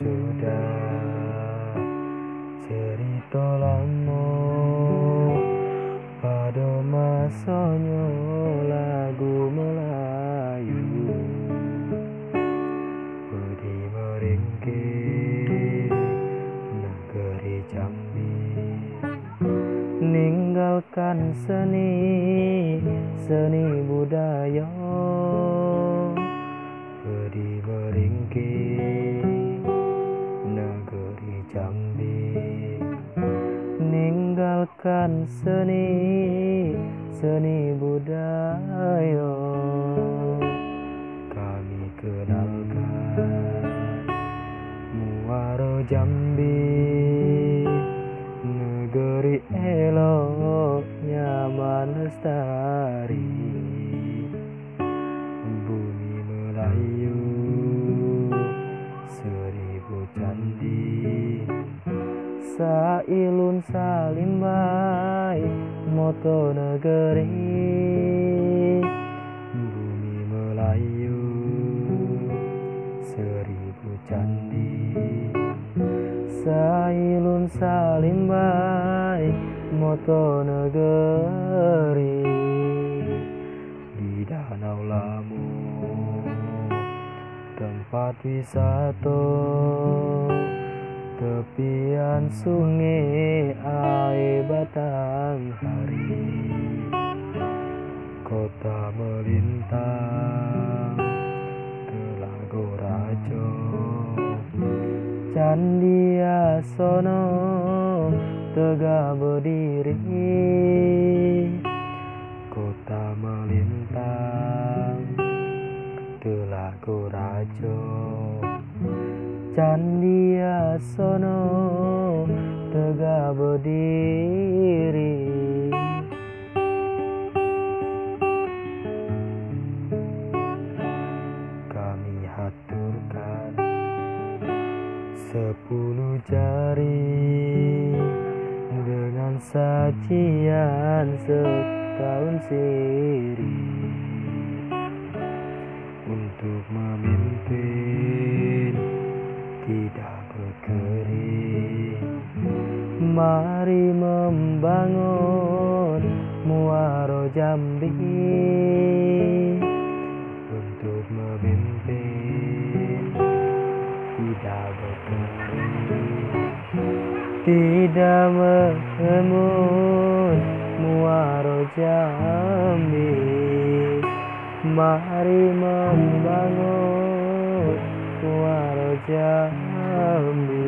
sudah cerita lama pada masanya lagu Melayu. Budi meringkih negeri Jambi Ninggalkan seni, seni budaya. Budi meringkih Ninggalkan seni, seni budaya. Kami kenalkan Muaro Jambi Negeri elok nyaman lestari Sailun salimbai moto negeri. Bumi Melayu seribu candi. Sailun salimbai moto negeri. Di Danau Lamu tempat wisata Tepian sungai air batang hari Kota melintang Telaga Rajo Candi Asono tegak berdiri Kota melintang Telaga Rajo Candi Asono tegak berdiri. Kami haturkan sepuluh jari dengan sajian setahun siri berkering mari membangun muaro Jambi untuk memimpin. Tidak berkering tidak mengemun muaro Jambi. Mari membangun muaro Jambi